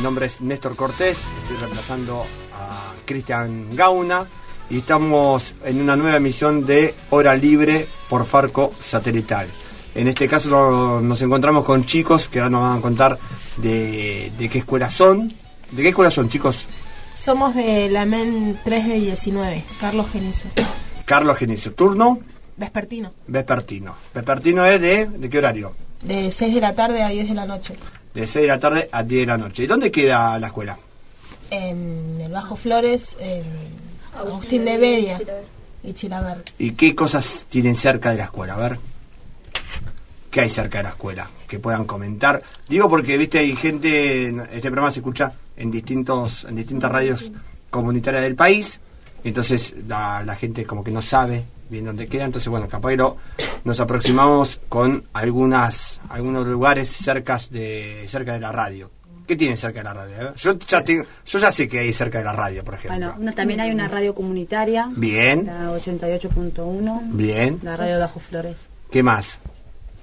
Mi nombre es Néstor Cortés, estoy reemplazando a Cristian Gauna y estamos en una nueva emisión de Hora Libre por Farco Satelital. En este caso no- nos encontramos con chicos que ahora nos van a contar de, de qué escuela son. ¿De qué escuela son, chicos? Somos de la MEN 3 de 19, Carlos Genizo. Carlos Genicio, turno Vespertino, vespertino. Vespertino es de, ¿de qué horario? de 6 de la tarde a 10 de la noche. De 6 de la tarde a 10 de la noche. ¿Y dónde queda la escuela? En el Bajo Flores, en Agustín de Bedia y Chilaver. ¿Y qué cosas tienen cerca de la escuela? A ver. ¿Qué hay cerca de la escuela? Que puedan comentar. Digo porque, viste, hay gente, este programa se escucha en distintos en distintas radios comunitarias del país, entonces la, la gente como que no sabe bien dónde queda, entonces bueno, lo- nos aproximamos con algunas algunos lugares cerca de cerca de la radio. ¿Qué tienen cerca de la radio? Yo ya, tengo- yo ya sé que hay cerca de la radio, por ejemplo. Bueno, también hay una radio comunitaria, Bien, la 88.1, bien. la radio Bajo Flores. ¿Qué más?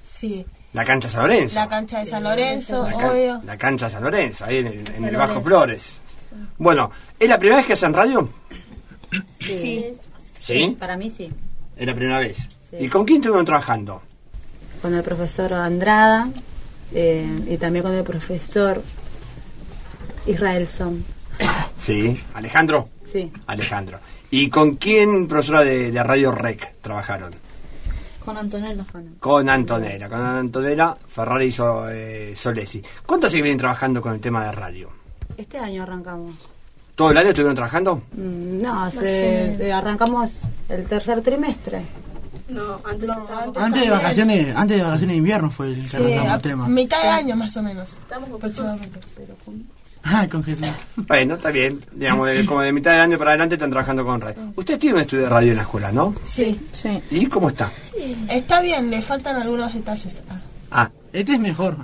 Sí, La cancha San Lorenzo. la cancha de San Lorenzo, La, can- obvio. la cancha San Lorenzo, ahí en el, en el Bajo Lorenzo. Flores. Bueno, ¿es la primera vez que hacen radio? Sí, Sí. Para mí sí. Es la primera vez. Sí. ¿Y con quién estuvieron trabajando? Con el profesor Andrada eh, y también con el profesor Israelson. Sí. ¿Alejandro? Sí, Alejandro. ¿Y con quién, profesora de, de Radio Rec, trabajaron? con Antonella. Con Antonella, con Antonella Ferrari y So- eh, Solesi. ¿Cuánto que vienen trabajando con el tema de radio? Este año arrancamos. ¿Todo el año estuvieron trabajando? Mm, No, hace- eh, arrancamos el tercer trimestre. Antes de vacaciones, antes de vacaciones de invierno fue el que sí, arrancamos a el tema. mitad de año más o menos. aproximadamente. Ah, con Jesús. Bueno, está bien. Digamos, de- como de mitad de año para adelante están trabajando con radio. Usted tiene un estudio de radio en la escuela, ¿no? Sí, Sí. ¿Y cómo está? está bien, le faltan algunos detalles. Ah, Ah, Este es mejor.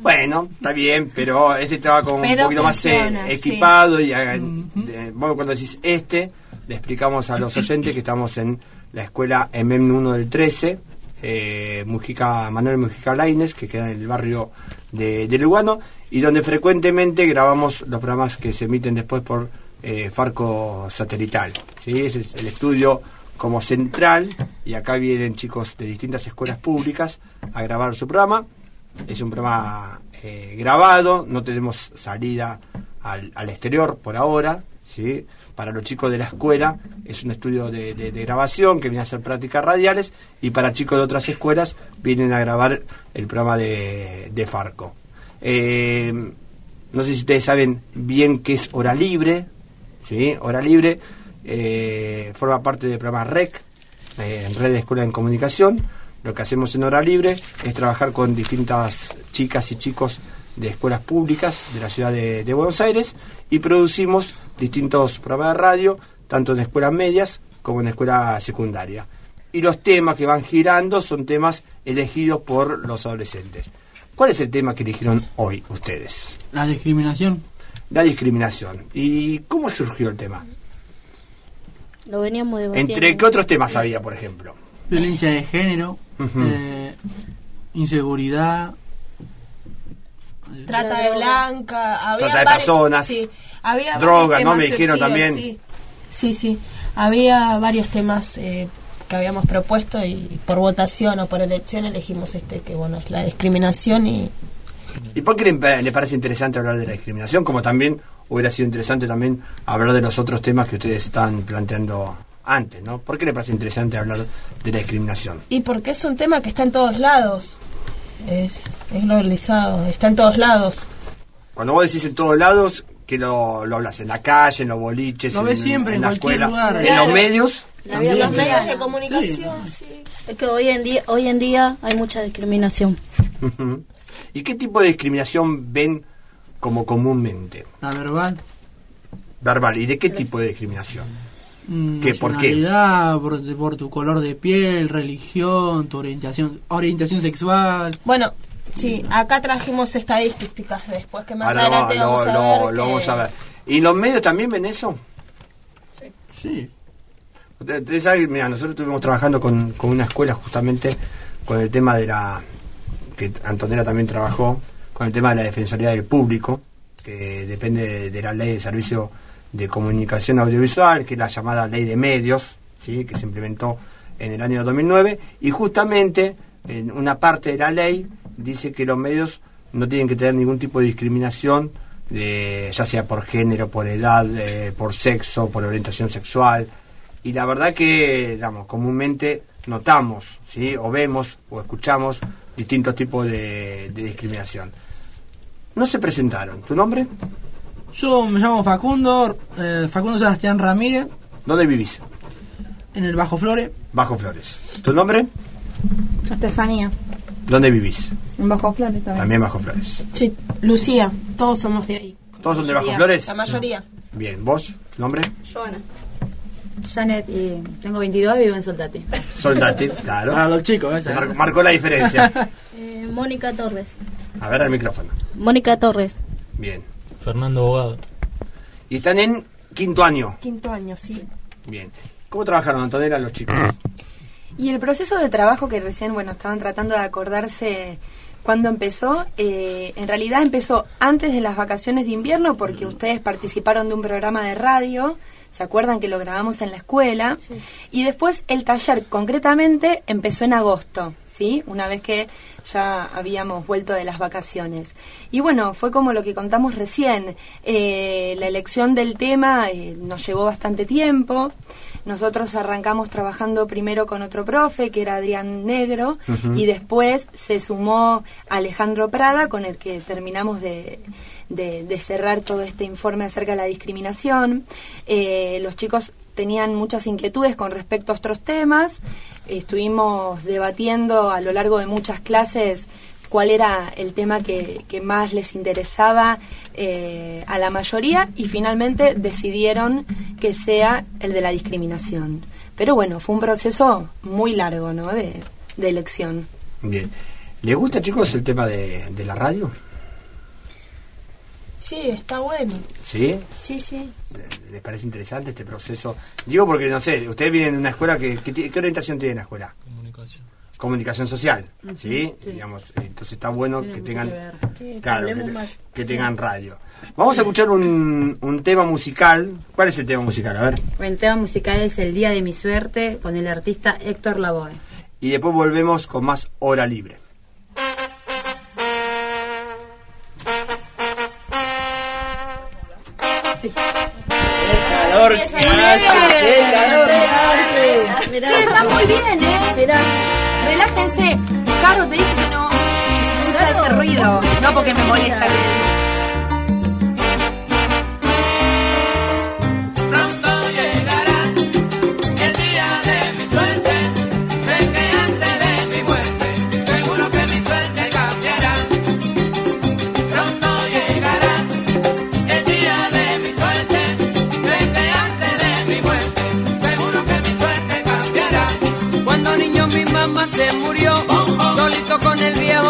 Bueno, está bien, pero este estaba como un poquito más eh, sí. equipado y de- vos cuando decís este, le explicamos a los oyentes que estamos en la escuela MM 1 del 13, eh, Mujica, Manuel Mujica Laines, que queda en el barrio de, de Lugano, y donde frecuentemente grabamos los programas que se emiten después por eh, Farco Satelital. ¿sí? Ese es el estudio como central, y acá vienen chicos de distintas escuelas públicas a grabar su programa. Es un programa eh, grabado, no tenemos salida al, al exterior por ahora. ¿sí? Para los chicos de la escuela es un estudio de, de- grabación que viene a hacer prácticas radiales y para chicos de otras escuelas vienen a grabar el programa de, de Farco. Eh, no sé si ustedes saben bien qué es hora libre. ¿sí? Hora libre eh, forma parte del programa REC, en Red de Escuela en Comunicación. Lo que hacemos en hora libre es trabajar con distintas chicas y chicos de escuelas públicas de la ciudad de, de Buenos Aires y producimos distintos programas de radio, tanto en escuelas medias como en escuela secundaria. Y los temas que van girando son temas elegidos por los adolescentes. ¿Cuál es el tema que eligieron hoy ustedes? La discriminación. La discriminación. ¿Y cómo surgió el tema? Lo veníamos debatiendo. ¿Entre qué otros temas había, por ejemplo? Violencia de género. Eh, inseguridad. Trata de blanca, había Trata de personas. sí, había ¿no? temas Me dijeron también. Sí, sí, sí. había varios temas eh, que habíamos propuesto y por votación o por elección elegimos este que bueno es la discriminación y ¿Y por qué le, le parece interesante hablar de la discriminación? Como también hubiera sido interesante también hablar de los otros temas que ustedes están planteando antes, ¿no? ¿Por qué le parece interesante hablar de la discriminación? y porque es un tema que está en todos lados, es, es globalizado, está en todos lados. Cuando vos decís en todos lados, que lo, lo hablas en la calle, en los boliches, Lo en, ves siempre, en la escuela, lugar. en Claro. los medios. En los medios de comunicación, sí. Es que hoy en día, hoy en día hay mucha discriminación. ¿Y qué tipo de discriminación ven como comúnmente? La verbal. Verbal. ¿Y de qué tipo de discriminación? Mm, ¿Qué, por qué? Por, por tu color de piel, religión, tu orientación, orientación sexual. Bueno, sí, acá trajimos estadísticas después que más Ahora adelante lo, vamos a lo- ver. lo que- vamos a ver. ¿Y los medios también ven eso? Sí. Ustedes ustedes saben, mira, nosotros estuvimos trabajando con, con una escuela justamente con el tema de la. que Antonella también trabajó, con el tema de la Defensoría del Público, que depende de, de la Ley de Servicio de Comunicación Audiovisual, que es la llamada Ley de Medios, ¿sí? que se implementó en el año 2009, y justamente en una parte de la ley dice que los medios no tienen que tener ningún tipo de discriminación, de, ya sea por género, por edad, eh, por sexo, por orientación sexual, y la verdad que, digamos, comúnmente notamos, ¿sí? o vemos o escuchamos distintos tipos de, de discriminación. No se presentaron. ¿Tu nombre? Yo me llamo Facundo, eh, Facundo Sebastián Ramírez, ¿Dónde vivís? en el Bajo Flores. Bajo Flores. ¿Tu nombre? Estefanía, ¿Dónde vivís? en Bajo Flores también. También Bajo Flores. Sí, Lucía, todos somos de ahí. ¿Todos son de Bajo Flores? La mayoría. Bien, ¿vos? ¿Tu nombre? Joana. Janet, y tengo 22 y vivo en Soldati. Soldati, claro. Para los chicos, esa. mar- marcó la diferencia. Eh, Mónica Torres. A ver el micrófono. Mónica Torres. Bien. Fernando Abogado. Y están en quinto año. Quinto año, sí. Bien. ¿Cómo trabajaron, Antonella, los chicos? Y el proceso de trabajo que recién, bueno, estaban tratando de acordarse cuándo empezó, eh, en realidad empezó antes de las vacaciones de invierno porque ustedes participaron de un programa de radio, ¿se acuerdan que lo grabamos en la escuela? Y después el taller concretamente empezó en agosto, ¿sí? Una vez que ya habíamos vuelto de las vacaciones. Y bueno, fue como lo que contamos recién, eh, la elección del tema eh, nos llevó bastante tiempo. Nosotros arrancamos trabajando primero con otro profe, que era Adrián Negro, y después se sumó Alejandro Prada, con el que terminamos de, de- de cerrar todo este informe acerca de la discriminación. Eh, los chicos tenían muchas inquietudes con respecto a otros temas. Estuvimos debatiendo a lo largo de muchas clases cuál era el tema que, que más les interesaba eh, a la mayoría y finalmente decidieron que sea el de la discriminación. Pero bueno, fue un proceso muy largo ¿no? de, de elección. Bien. ¿Les gusta, chicos, el tema de, de la radio? Sí, está bueno. ¿Sí? Sí, sí. ¿Les parece interesante este proceso? Digo porque, no sé, ustedes vienen de una escuela que... que ¿Qué orientación tiene la escuela? Comunicación. Comunicación social, ¿sí? sí. Digamos, entonces está bueno Tiene que tengan... que Claro, que, más. que tengan radio. Vamos a escuchar un, un tema musical. ¿Cuál es el tema musical? A ver. El tema musical es El Día de mi Suerte con el artista Héctor Lavoe. Y después volvemos con más hora libre. Qué calor que hace. Mirá, Che, está muy bien, ¿eh? mirá. Relájense. Caro, te dije que no escucha ese ruido. No porque me molesta. Pronto me dejó.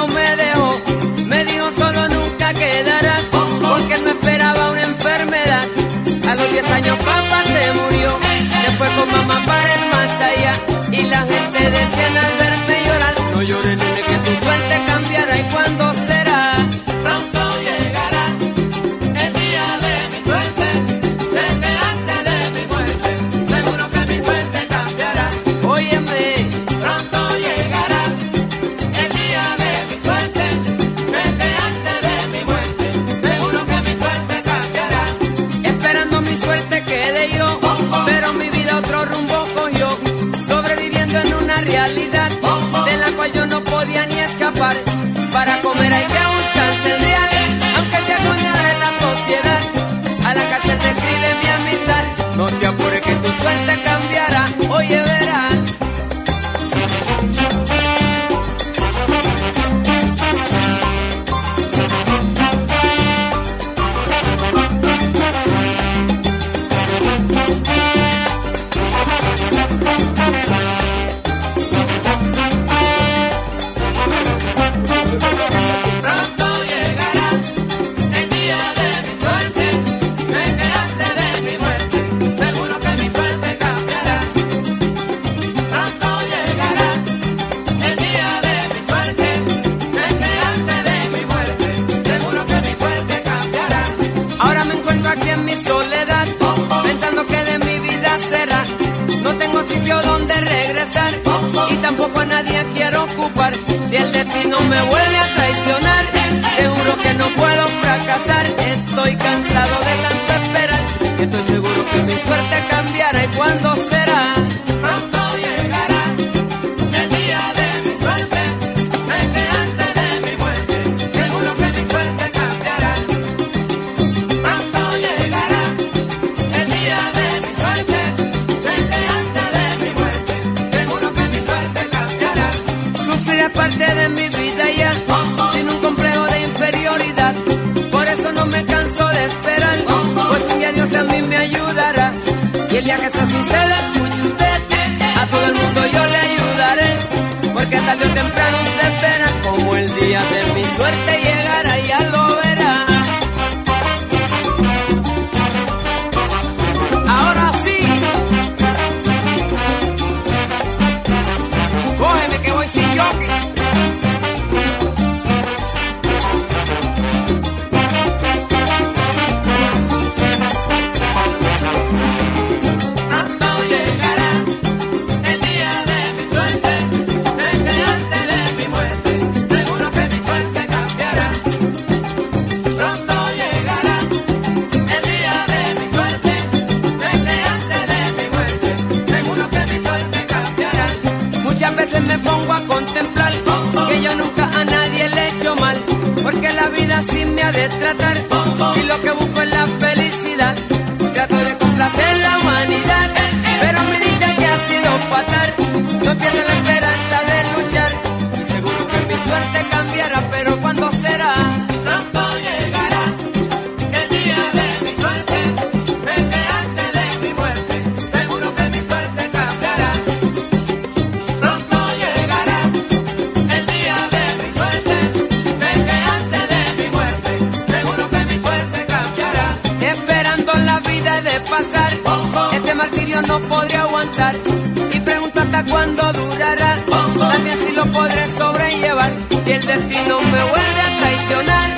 Cuándo durará, también si lo podré sobrellevar. Si el destino me vuelve a traicionar,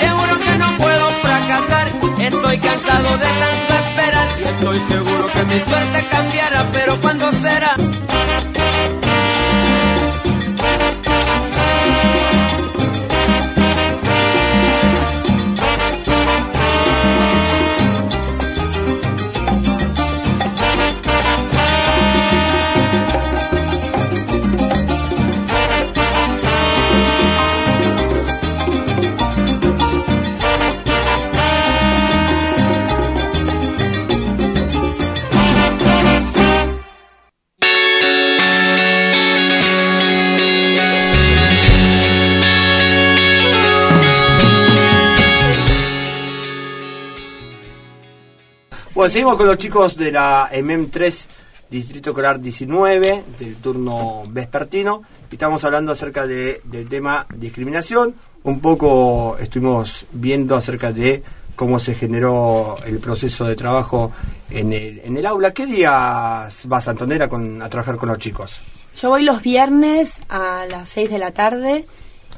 seguro que no puedo fracasar. Estoy cansado de tanto esperar estoy seguro que mi suerte cambiará, pero ¿cuándo será? Seguimos con los chicos de la MM 3, Distrito Escolar 19, del turno vespertino, y estamos hablando acerca de, del tema discriminación. Un poco estuvimos viendo acerca de cómo se generó el proceso de trabajo en el, en el aula. ¿Qué días vas, Antonella, con, a trabajar con los chicos? Yo voy los viernes a las 6 de la tarde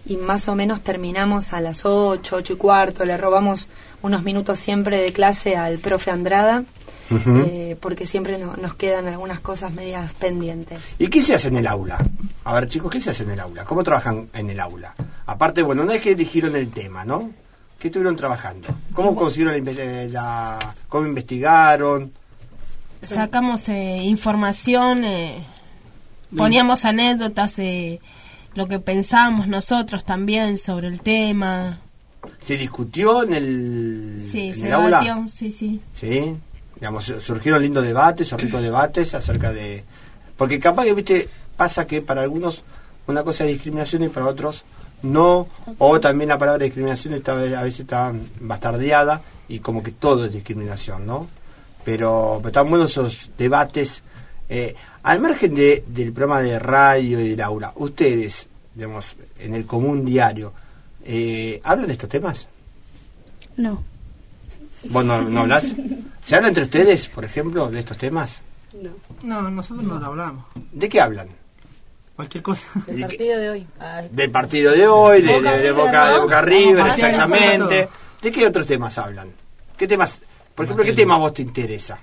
y más o menos terminamos a las 8, 8 y cuarto. Le robamos unos minutos siempre de clase al profe Andrada, eh, porque siempre no- nos quedan algunas cosas medias pendientes. ¿Y qué se hace en el aula? A ver, chicos, ¿qué se hace en el aula? ¿Cómo trabajan en el aula? Aparte, bueno, una vez que eligieron el tema, ¿no? ¿Qué estuvieron trabajando? ¿Cómo consiguieron la, eh, la- cómo investigaron? Sacamos eh, información, eh, poníamos anécdotas, eh, lo que pensábamos nosotros también sobre el tema. ¿Se discutió en el, Sí, en se el aula? sí, sí. Sí, digamos, su- surgieron lindos debates o ricos debates acerca de... Porque capaz que, viste, pasa que para algunos una cosa es discriminación y para otros no, o también la palabra discriminación está, a veces está bastardeada y como que todo es discriminación, ¿no? Pero, pero están buenos esos debates. eh, al margen de, del programa de radio y del aula, ustedes, digamos, en el común diario, eh, ¿hablan de estos temas? No. ¿Vos no, no hablas? ¿Se habla entre ustedes, por ejemplo, de estos temas? No, nosotros no lo hablamos. ¿De qué hablan? Cualquier cosa. Del partido de hoy. Ay, Del partido de hoy, de, Boca de- de River, Boca, de ¿no? Boca River, exactamente. ¿De qué otros temas hablan? ¿Qué temas, por ejemplo, qué tema a vos te interesa?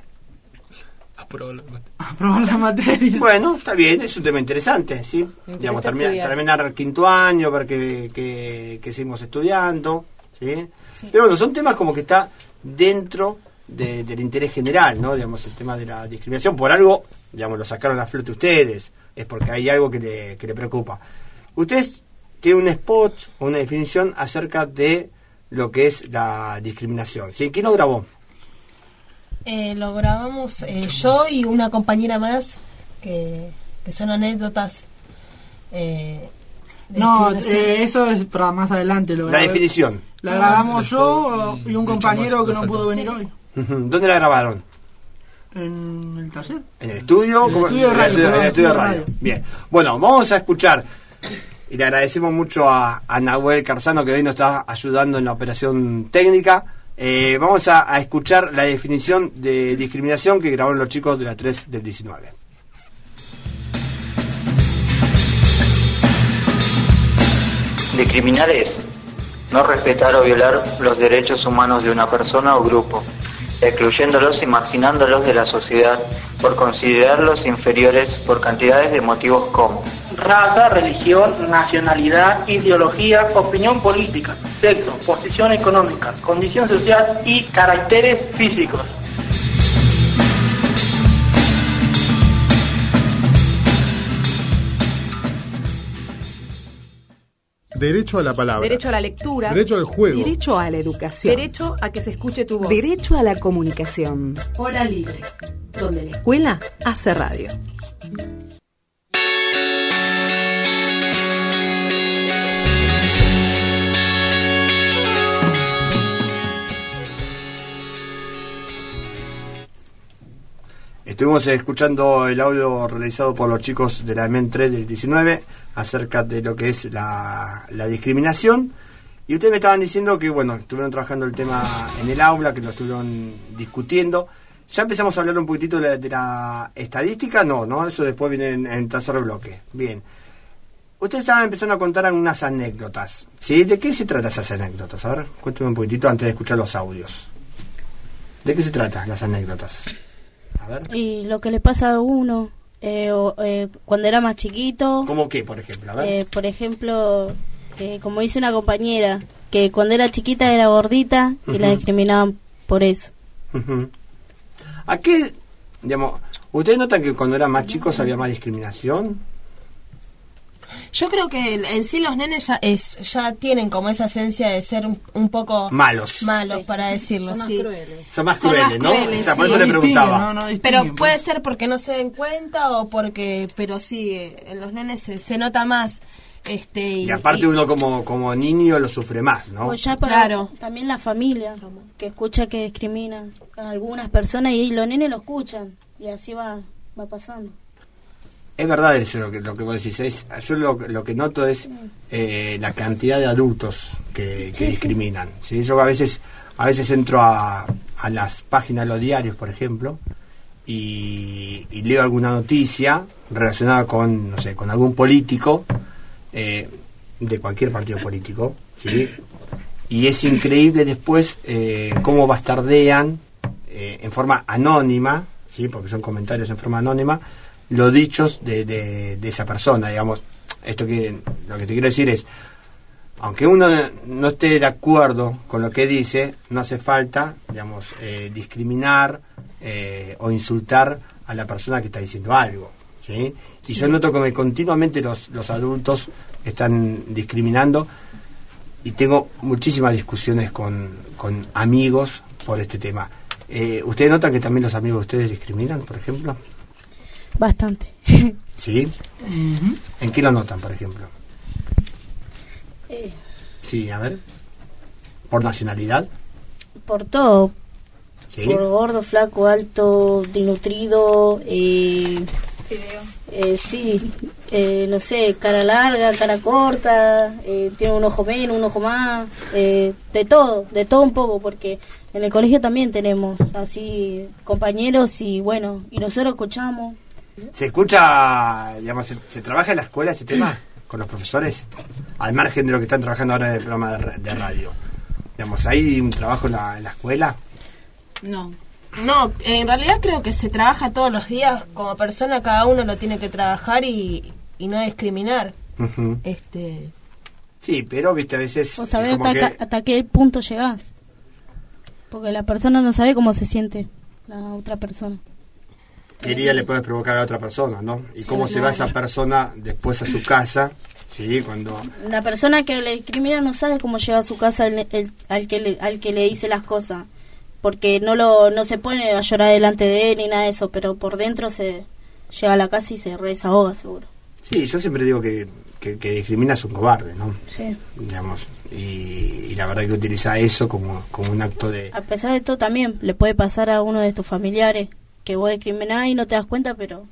Aprobar la materia. Bueno, está bien, es un tema interesante, ¿sí? Digamos, termina- estudiar. terminar el quinto año, ver qué, qué- qué seguimos estudiando, ¿sí? Pero bueno, son temas como que está dentro de- del interés general, ¿no? Digamos, el tema de la discriminación. Por algo, digamos, lo sacaron a flote ustedes, es porque hay algo que le, que le preocupa. Ustedes tienen un spot o una definición acerca de lo que es la discriminación, ¿sí? ¿Quién lo grabó? Eh, lo grabamos eh, yo y una compañera más, que, que son anécdotas. eh, No, discriminación. eh, eso es para más adelante. Lo La grabé- definición. La grabamos yo y un compañero que no pudo venir hoy. ¿Dónde la grabaron? En el taller. ¿En el estudio? En el estudio de radio, En el estudio- en el perdón, estudio de estudio de radio. radio. Bien. Bueno, vamos a escuchar. Y le agradecemos mucho a, a Nahuel Carzano que hoy nos está ayudando en la operación técnica. Eh, vamos a, a escuchar la definición de discriminación que grabaron los chicos de la 3 del 19. Discriminar es no respetar o violar los derechos humanos de una persona o grupo, excluyéndolos y marginándolos de la sociedad por considerarlos inferiores por cantidades de motivos como raza, religión, nacionalidad, ideología, opinión política, sexo, posición económica, condición social y caracteres físicos. Derecho a la palabra. Derecho a la lectura. Derecho al juego. Derecho a la educación. Derecho a que se escuche tu voz. Derecho a la comunicación. Hora libre, donde la escuela hace radio. Estuvimos escuchando el audio realizado por los chicos de la MEN 3 del 19 acerca de lo que es la, la discriminación. Y ustedes me estaban diciendo que, bueno, estuvieron trabajando el tema en el aula, que lo estuvieron discutiendo. Ya empezamos a hablar un poquitito de la, de la estadística, no, ¿no? Eso después viene en, en tercer bloque. Bien. Ustedes estaban empezando a contar algunas anécdotas. ¿Sí? ¿De qué se trata esas anécdotas? A ver, cuéntame un poquitito antes de escuchar los audios. ¿De qué se trata las anécdotas? A ver. Y lo que le pasa a uno eh, o, eh, cuando era más chiquito. ¿Cómo qué, por ejemplo? A ver. eh, por ejemplo, como dice una compañera, que cuando era chiquita era gordita y la discriminaban por eso. Ujú. ¿A qué, digamos, ustedes notan que cuando eran más chicos había más discriminación? Yo creo que en, en sí los nenes ya, es, ya tienen como esa esencia de ser un, un poco Malos. malos para decirlo. Son más sí. crueles. Son más Son crueles, ¿no? crueles, o sea, por eso le No preguntaba. Pero puede ser porque no se den cuenta o porque, pero sí, eh, en los nenes se, se nota más. Este, y, Y aparte y- uno como, como niño lo sufre más, ¿no? O ya para Claro. también la familia, que escucha que discriminan a algunas personas y los nenes lo escuchan y así va, va pasando. Es verdad eso lo que, lo que vos decís. Es, yo lo, lo que noto es eh, la cantidad de adultos que, que Sí, sí. discriminan. ¿sí? Yo a veces a veces entro a, a las páginas de los diarios, por ejemplo, y, y leo alguna noticia relacionada con, no sé, con algún político eh, de cualquier partido político, ¿sí? y es increíble después eh, cómo bastardean eh, en forma anónima, ¿sí? porque son comentarios en forma anónima, los dichos de, de, de esa persona, digamos. Esto que lo que te quiero decir es, aunque uno no- esté de acuerdo con lo que dice, no hace falta, digamos, eh, discriminar eh, o insultar a la persona que está diciendo algo. ¿sí? Y Sí. yo noto que continuamente los, los adultos están discriminando y tengo muchísimas discusiones con, con amigos por este tema. Eh, ¿Ustedes notan que también los amigos de ustedes discriminan, por ejemplo? Bastante. ¿Sí? ¿En qué lo notan, por ejemplo? Eh, Sí, a ver. ¿Por nacionalidad? por todo. Sí. Por gordo, flaco, alto, denutrido, eh, eh, sí, eh, no sé, cara larga, cara corta, eh, tiene un ojo menos, un ojo más, eh, de todo, de todo un poco, porque en el colegio también tenemos así compañeros y bueno, y nosotros escuchamos. ¿Se escucha, digamos, se, se trabaja en la escuela este tema con los profesores? Al margen de lo que están trabajando ahora en el programa de, ra- de radio. Digamos, ¿hay un trabajo en la, en la escuela? No. No, en realidad creo que se trabaja todos los días como persona, cada uno lo tiene que trabajar y, y no discriminar. Este, Sí, pero viste, a veces... O saber que- hasta qué punto llegás. Porque la persona no sabe cómo se siente la otra persona. Herida le puedes provocar a otra persona, ¿no? Y Sí, cómo se no, va esa persona después a su casa, ¿sí? Cuando... La persona que le discrimina no sabe cómo llega a su casa el- el- al, que le, al que le dice las cosas. Porque no lo no se pone a llorar delante de él ni nada de eso, pero por dentro se llega a la casa y se re desahoga, seguro. Sí, yo siempre digo que, que discrimina es un cobarde, ¿no? Sí. Digamos, y, y la verdad que utiliza eso como, como un acto de... A pesar de todo, también le puede pasar a uno de tus familiares que vos discriminás y no te das cuenta, pero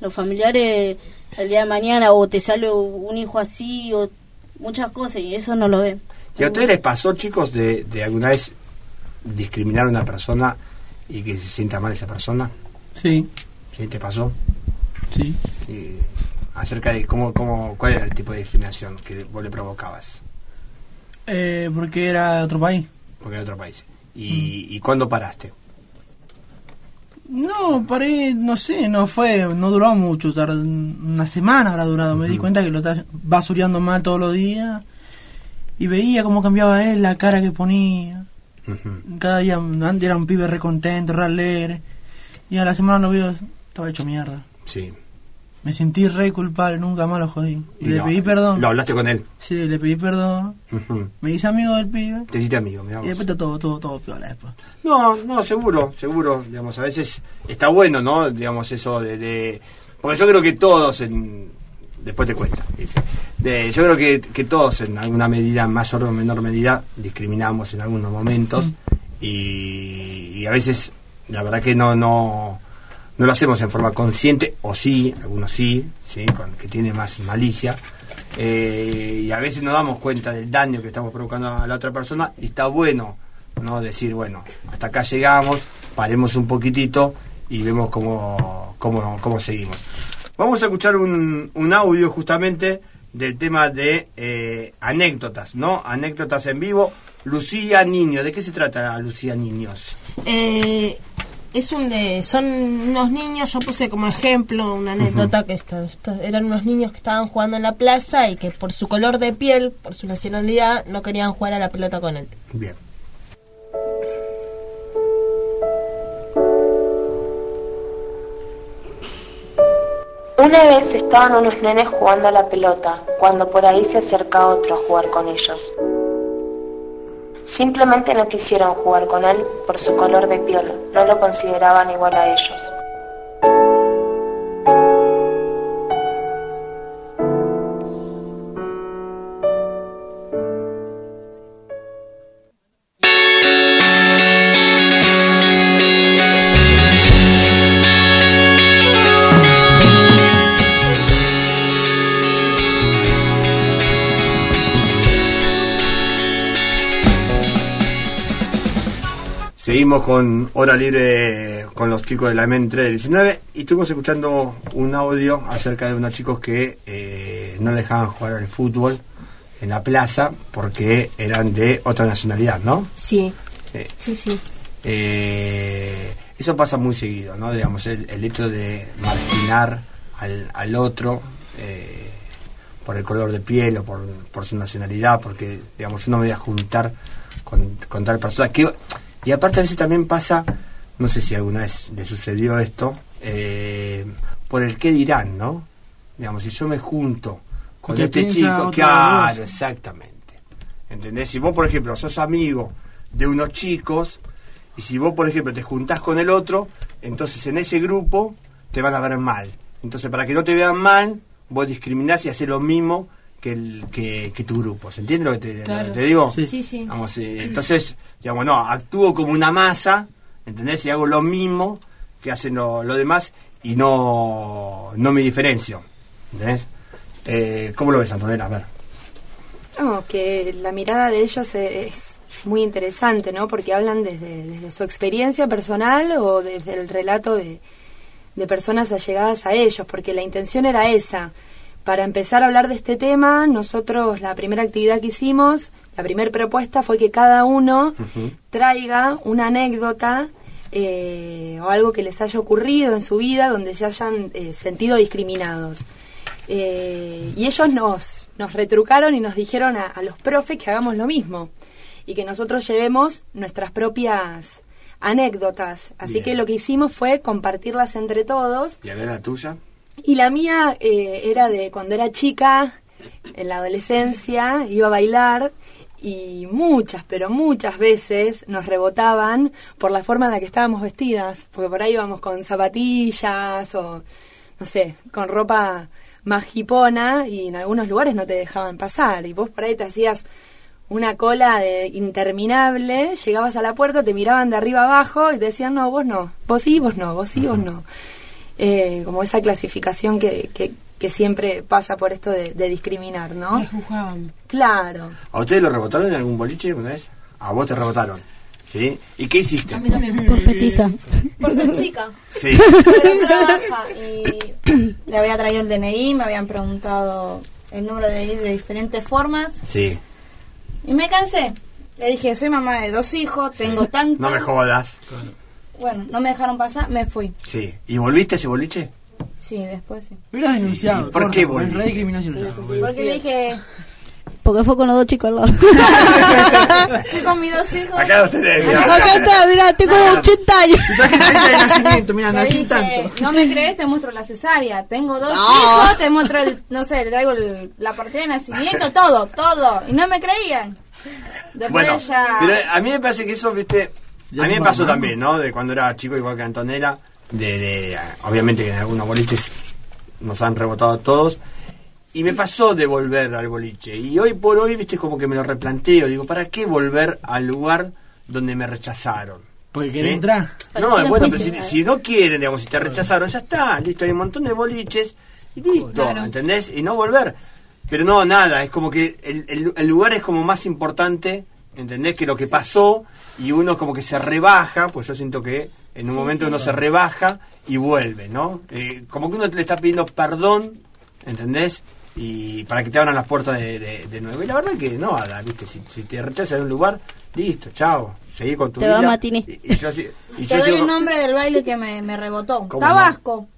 los familiares el día de mañana o te sale un hijo así o muchas cosas y eso no lo ven. ¿Y a ustedes les pasó, chicos, de, de alguna vez discriminar a una persona y que se sienta mal esa persona? Sí. ¿Sí? ¿Te pasó? Sí. Y acerca de cómo, cómo, cuál era el tipo de discriminación que vos le provocabas, Eh, porque era de otro país. porque era otro país. ¿Y, ¿y cuándo paraste? No, paré, no sé, no fue, no duró mucho, tardó una semana habrá durado. Me di cuenta que lo estaba basureando mal todos los días y veía cómo cambiaba él, la cara que ponía. Cada día, antes era un pibe re contento, re alegre. Y a la semana lo veo, estaba hecho mierda. Sí. Me sentí re culpable, nunca más lo jodí. Y le pedí perdón. ¿Lo hablaste con él? Sí, le pedí perdón. Me hice amigo del pibe. Te hiciste amigo, mirá Y después está todo, todo, todo piola después. No, no, seguro, seguro. Digamos, a veces está bueno, ¿no? Digamos, eso de... de- porque yo creo que todos en... Después te cuento. dice. De- yo creo que, que todos en alguna medida, mayor o menor medida, discriminamos en algunos momentos. Y, y a veces, la verdad que no, no, no lo hacemos en forma consciente, o sí, algunos sí, ¿sí? Con, que tiene más malicia. Eh, y a veces nos damos cuenta del daño que estamos provocando a la otra persona y está bueno no decir bueno hasta acá llegamos paremos un poquitito y vemos cómo, cómo, cómo seguimos vamos a escuchar un, un audio justamente del tema de eh, anécdotas no anécdotas en vivo Lucía Niño ¿de qué se trata Lucía Niños? eh, es un de, son unos niños, yo puse como ejemplo una anécdota que esto, esto- eran unos niños que estaban jugando en la plaza y que por su color de piel, por su nacionalidad, no querían jugar a la pelota con él. bien Una vez estaban unos nenes jugando a la pelota, cuando por ahí se acerca otro a jugar con ellos. Simplemente no quisieron jugar con él por su color de piel, no lo consideraban igual a ellos. Con Hora Libre con los chicos de la MEN 3 del 19 y estuvimos escuchando un audio acerca de unos chicos que eh, no le dejaban jugar al fútbol en la plaza porque eran de otra nacionalidad, ¿no? Sí, Eh, sí, sí. eh, eso pasa muy seguido, ¿no? Digamos, el, el hecho de marginar al, al otro eh, por el color de piel o por, por su nacionalidad, porque, digamos, yo no me voy a juntar con, con tal persona. Que, y aparte a veces también pasa, no sé si alguna vez le sucedió esto, eh, por el qué dirán, ¿no? Digamos, si yo me junto con Porque este chico, claro, exactamente. ¿Entendés? Si vos, por ejemplo, sos amigo de unos chicos y si vos, por ejemplo, te juntás con el otro, entonces en ese grupo te van a ver mal. Entonces, para que no te vean mal, vos discriminás y haces lo mismo que, el, que, que tu grupo. ¿Se entiende lo que te, lo que Claro. te digo? Sí. Sí, sí. Vamos, eh, entonces, digamos, no, actúo como una masa, ¿entendés? Y hago lo mismo que hacen lo, lo demás y no, no me diferencio. ¿Entendés? Eh, ¿Cómo lo ves, Antonella? A ver. No, que la mirada de ellos e- es muy interesante, ¿no? Porque hablan desde, desde su experiencia personal o desde el relato de, de personas allegadas a ellos, porque la intención era esa. Para empezar a hablar de este tema, nosotros la primera actividad que hicimos, la primera propuesta fue que cada uno traiga una anécdota eh, o algo que les haya ocurrido en su vida donde se hayan eh, sentido discriminados. Eh, y ellos nos, nos retrucaron y nos dijeron a, a los profes que hagamos lo mismo y que nosotros llevemos nuestras propias anécdotas. Así Bien. que lo que hicimos fue compartirlas entre todos ¿Y a ver la tuya? Y la mía eh, era de cuando era chica, en la adolescencia, iba a bailar y muchas, pero muchas veces nos rebotaban por la forma en la que estábamos vestidas, porque por ahí íbamos con zapatillas o, no sé, con ropa más hipona y en algunos lugares no te dejaban pasar y vos por ahí te hacías una cola de interminable, llegabas a la puerta, te miraban de arriba abajo y te decían, no, vos no, vos sí, vos no, vos sí, vos no. Eh, como esa clasificación que, que, que siempre pasa por esto de, de discriminar, ¿no? Me juzgaban. Claro. ¿A ustedes lo rebotaron en algún boliche una vez? A vos te rebotaron. ¿Sí? ¿Y qué hiciste? Por petiza. Por ser chica. Sí. Pero trabaja y le había traído el DNI, me habían preguntado el número de DNI de diferentes formas Sí. y me cansé. Le dije, soy mamá de dos hijos, tengo tanto. No me jodas. Bueno, no me dejaron pasar, me fui. Sí. ¿Y volviste a ese boliche? Sí, después sí. Hubieras denunciado. ¿Por corta, qué ya. Porque le dije, Porque fue con los dos chicos al lado. fui con mis dos hijos. Acá ustedes, mirá. Acá está, mirá, tengo 80 años. mira, Le nací dije, tanto. no me crees, te muestro la cesárea. Tengo dos No. hijos, te muestro el, no sé, te traigo el- la partida de nacimiento, todo, todo. Y no me creían. Después Bueno, ya... pero a mí me parece que eso, viste, a mí me pasó mamá. también, ¿no? De cuando era chico, igual que Antonella, de, de obviamente que en algunos boliches nos han rebotado a todos. Y me pasó de volver al boliche. Y hoy por hoy, viste, como que me lo replanteo. Digo, ¿para qué volver al lugar donde me rechazaron? Porque ¿Sí? quería entrar. No, Parecía bueno, pero si, si no quieren, digamos, si te rechazaron, ya está, listo, hay un montón de boliches y listo, ¿entendés? Y no volver. Pero no, nada, es como que el, el- el lugar es como más importante, ¿entendés? Que lo que pasó y uno como que se rebaja, pues yo siento que en un Sí, momento sí. uno se rebaja y vuelve, ¿no? Eh, como que uno le está pidiendo perdón, ¿entendés? Y para que te abran las puertas de, de- de nuevo. Y la verdad que no, nada, ¿viste? Si, si te rechazan en un lugar, listo, chao, seguí con tu Te vida. va Matini. Y, y yo así- y Te yo doy sigo- el nombre del baile que me, me rebotó. ¿Cómo Tabasco.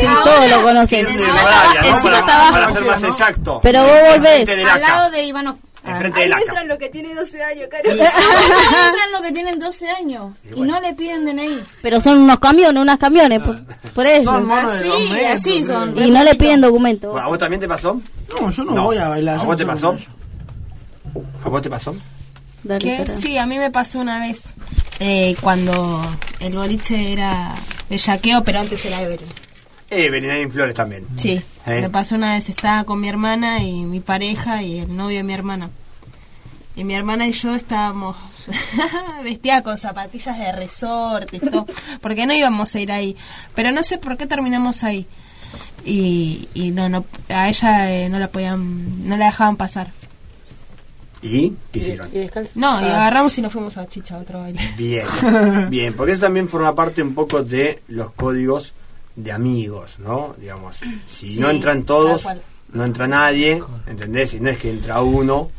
Sí, todos lo conocen. ¿no? Encima Para, ser más exacto. Pero vos volvés. Al lado de Ivanov. Enfrente del ACA. los que tienen 12 años, caro. entran los que tienen 12 años y no le piden DNI. Pero son unos camiones, unas camiones, por, por eso. Son monos de dos Así, metros, así son. Y no le piden documento. Bueno, ¿A vos también te pasó? No, yo no, voy a bailar. ¿A vos no te pasó? ¿A vos te pasó? Dale, ¿Qué? Sí, a mí me pasó una vez eh, cuando el boliche era bellaqueo, pero antes era Evelyn. Eh, Evelyn Flores también. Sí, ¿Eh? me pasó una vez, estaba con mi hermana y mi pareja y el novio de mi hermana. Y mi hermana y yo estábamos vestidas con zapatillas de resorte y todo, porque no íbamos a ir ahí. Pero no sé por qué terminamos ahí. Y, y no, no, a ella eh, no la podían, no la dejaban pasar. ¿Y qué hicieron? No, y Ah. agarramos y nos fuimos a Chicha a otro baile. Bien, bien, porque eso también forma parte un poco de los códigos de amigos, ¿no? Digamos, si Sí, no entran todos, no entra nadie, ¿entendés? Y no es que entra uno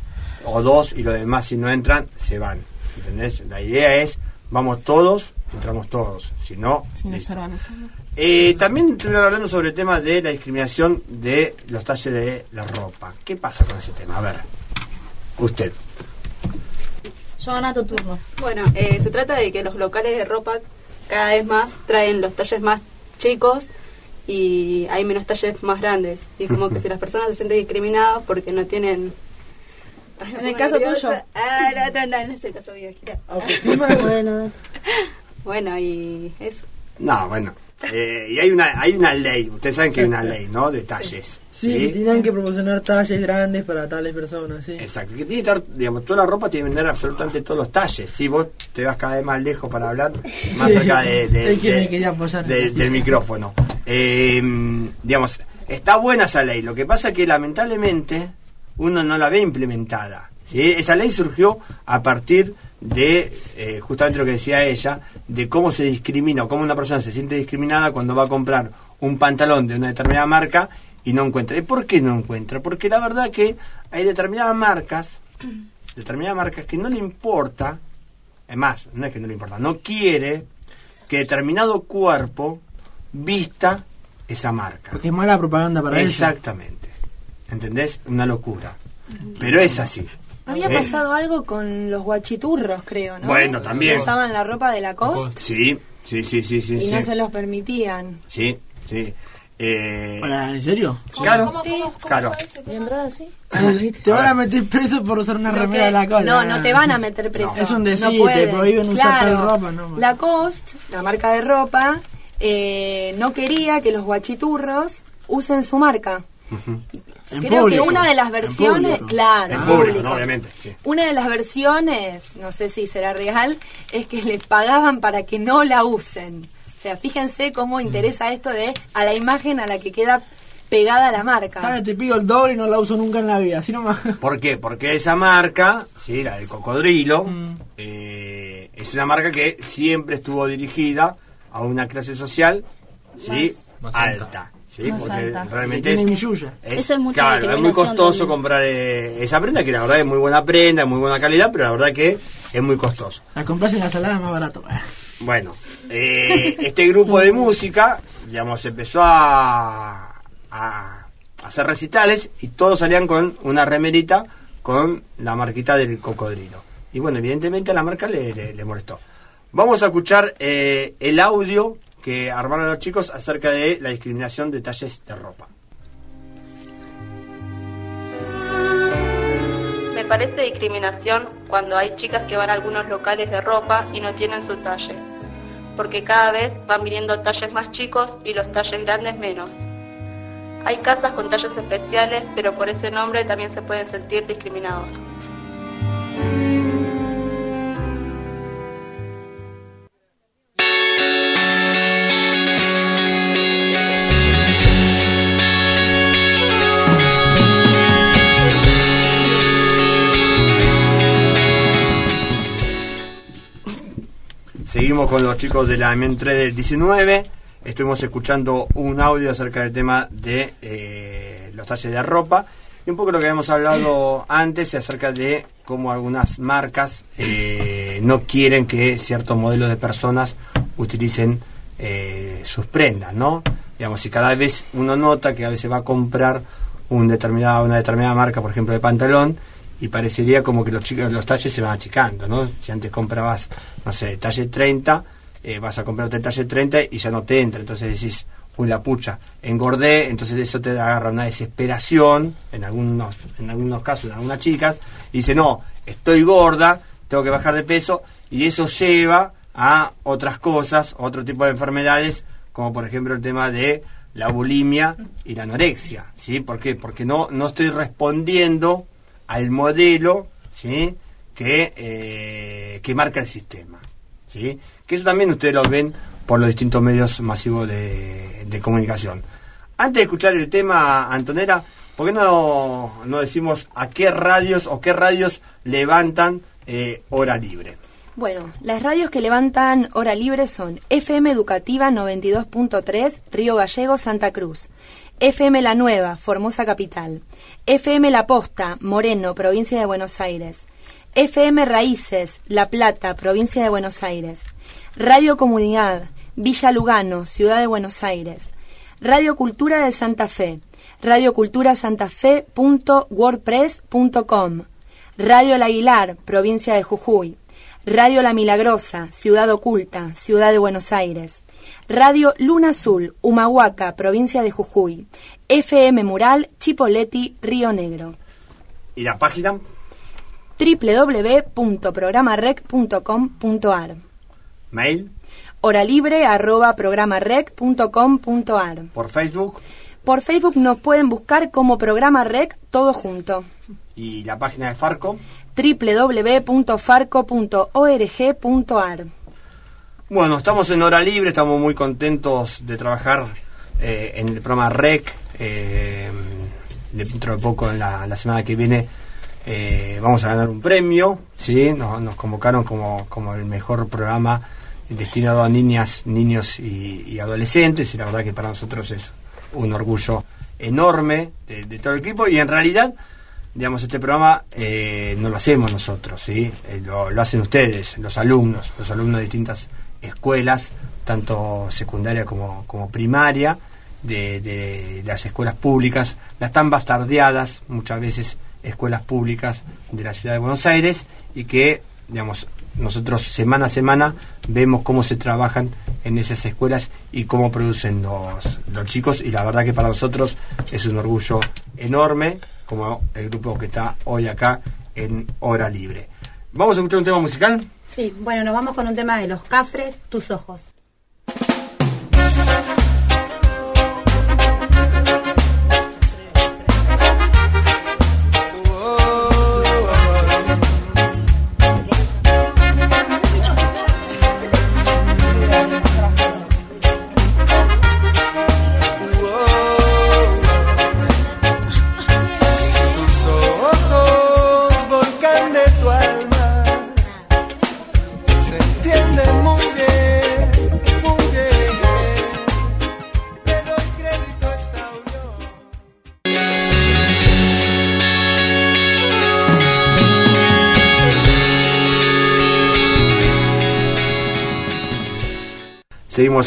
o dos y los demás si no entran, se van, ¿entendés? La idea es, vamos todos, entramos todos, si no, Si organizamos. Eh, también estuvieron hablando sobre el tema de la discriminación de los talles de la ropa. ¿Qué pasa con ese tema? A ver, usted. Joana, tu turno. Bueno, eh, se trata de que los locales de ropa cada vez más traen los talles más chicos y hay menos talles más grandes. Y como que si las personas se sienten discriminadas porque no tienen... En el caso tuyo. Ah, no, no, no, no es el caso mío. gira. Bueno, Bueno, y eso. No, bueno. Eh, y hay una, hay una ley, ustedes saben que hay una ley, ¿no? De talles. Sí, que tienen que proporcionar talles grandes para tales personas, sí. Exacto, que tiene que estar, digamos, toda la ropa tiene que vender absolutamente todos los talles. Si vos te vas cada vez más lejos para hablar, más Sí. cerca de, de- del micrófono. Eh, digamos, está buena esa ley. Lo que pasa es que lamentablemente uno no la ve implementada. ¿sí? Esa ley surgió a partir de eh, justamente lo que decía ella, de cómo se discrimina o cómo una persona se siente discriminada cuando va a comprar un pantalón de una determinada marca y no encuentra. ¿Y por qué no encuentra? Porque la verdad que hay determinadas marcas, determinadas marcas que no le importa es más, no es que no le importa, no quiere que determinado cuerpo vista esa marca. Porque es mala propaganda para eso. Exactamente. ¿Entendés? Una locura. Pero es así. Había Sí. pasado algo con los guachiturros, creo, ¿no? Bueno, también. Que Usaban la ropa de la costa Sí, sí, sí, sí, sí. y sí. no se los permitían. Sí, sí. Eh, ¿En serio? Claro, claro. así? Te van a meter preso por usar una Lo remera que- de la cola. No, no te van a meter preso. Es un decir, No te prohíben usar Claro. tal ropa. No, Lacoste, la marca de ropa, eh, no quería que los guachiturros usen su marca. Creo público. que una de las En versiones, público. claro, En en público, público. ¿no? obviamente. sí. Una de las versiones, no sé si será real, es que les pagaban para que no la usen. O sea, fíjense cómo interesa esto de a la imagen a la que queda pegada la marca. Te pido el doble y no la uso nunca en la vida. Así nomás. ¿Por qué? Porque esa marca, sí, la del cocodrilo, Mm. eh, es una marca que siempre estuvo dirigida a una clase social, sí, Más alta. alta. Sí, Más porque alta. realmente es, es- Eso es mucha claro, es muy costoso también. comprar eh, esa prenda, que la verdad es muy buena prenda, muy buena calidad, pero la verdad que es muy costoso. La compras en la salada más barato. Bueno, eh, este grupo de música, digamos, empezó a, hacer recitales y todos salían con una remerita con la marquita del cocodrilo. Y bueno, evidentemente a la marca le, le- le molestó. Vamos a escuchar eh, el audio que armaron los chicos acerca de la discriminación de talles de ropa. Me parece discriminación cuando hay chicas que van a algunos locales de ropa y no tienen su talle, porque cada vez van viniendo talles más chicos y los talles grandes menos. Hay casas con talles especiales, pero por ese nombre también se pueden sentir discriminados. Con los chicos de la MEN 3 del 19. Estuvimos escuchando un audio acerca del tema de eh, los talles de ropa y un poco lo que habíamos hablado antes acerca de cómo algunas marcas eh, no quieren que ciertos modelos de personas utilicen eh, sus prendas, ¿no? Digamos, si cada vez uno nota que a veces va a comprar un determinado, una determinada marca, por ejemplo, de pantalón, y parecería como que los chicos los talles se van achicando, ¿no? Si antes comprabas, no sé, talle 30, eh, vas a comprarte el talle 30 y ya no te entra, entonces decís, uy, la pucha, engordé, entonces eso te agarra una desesperación, en algunos, en algunos casos, en algunas chicas, y dice, no, estoy gorda, tengo que bajar de peso, y eso lleva a otras cosas, otro tipo de enfermedades, como por ejemplo el tema de la bulimia y la anorexia, ¿sí? ¿Por qué? Porque no, no estoy respondiendo al modelo, ¿sí? Que, eh, que marca el sistema, ¿sí? Que eso también ustedes lo ven por los distintos medios masivos de, de comunicación. Antes de escuchar el tema, Antonera, ¿por qué no, no decimos a qué radios o qué radios levantan eh, hora libre? Bueno, las radios que levantan hora libre son FM Educativa 92.3, Río Gallego, Santa Cruz. FM La Nueva, Formosa Capital. FM La Posta, Moreno, Provincia de Buenos Aires. FM Raíces, La Plata, Provincia de Buenos Aires. Radio Comunidad, Villa Lugano, Ciudad de Buenos Aires. Radio Cultura de Santa Fe. radioculturasantafe.wordpress.com. Radio El Aguilar, Provincia de Jujuy. Radio La Milagrosa, Ciudad Oculta, Ciudad de Buenos Aires. Radio Luna Azul, Humahuaca, Provincia de Jujuy. FM Mural, Chipoleti, Río Negro. ¿Y la página? www.programarec.com.ar ¿Mail? Hora libre arroba programarec.com.ar ¿Por Facebook? Por Facebook nos pueden buscar como Programa Rec todo junto. ¿Y la página de Farco? www.farco.org.ar Bueno, estamos en hora libre, estamos muy contentos de trabajar eh, en el programa REC. eh, dentro de poco, en la, la semana que viene, eh, vamos a ganar un premio. ¿sí? Nos, convocaron como, como el mejor programa destinado a niñas, niños y, adolescentes. Y la verdad que para nosotros es un orgullo enorme de, todo el equipo. Y en realidad digamos, este programa eh, no lo hacemos nosotros, ¿sí? Lo, lo hacen ustedes, los alumnos, los alumnos de distintas escuelas, tanto secundaria como, como primaria, de, de- las escuelas públicas, las tan bastardeadas, muchas veces escuelas públicas de la ciudad de Buenos Aires, y que, digamos, nosotros semana a semana vemos cómo se trabajan en esas escuelas y cómo producen los, los chicos, y la verdad que para nosotros es un orgullo enorme, como el grupo que está hoy acá en Hora Libre. Vamos a escuchar un tema musical. Sí, bueno, nos vamos con un tema de los cafres, tus ojos.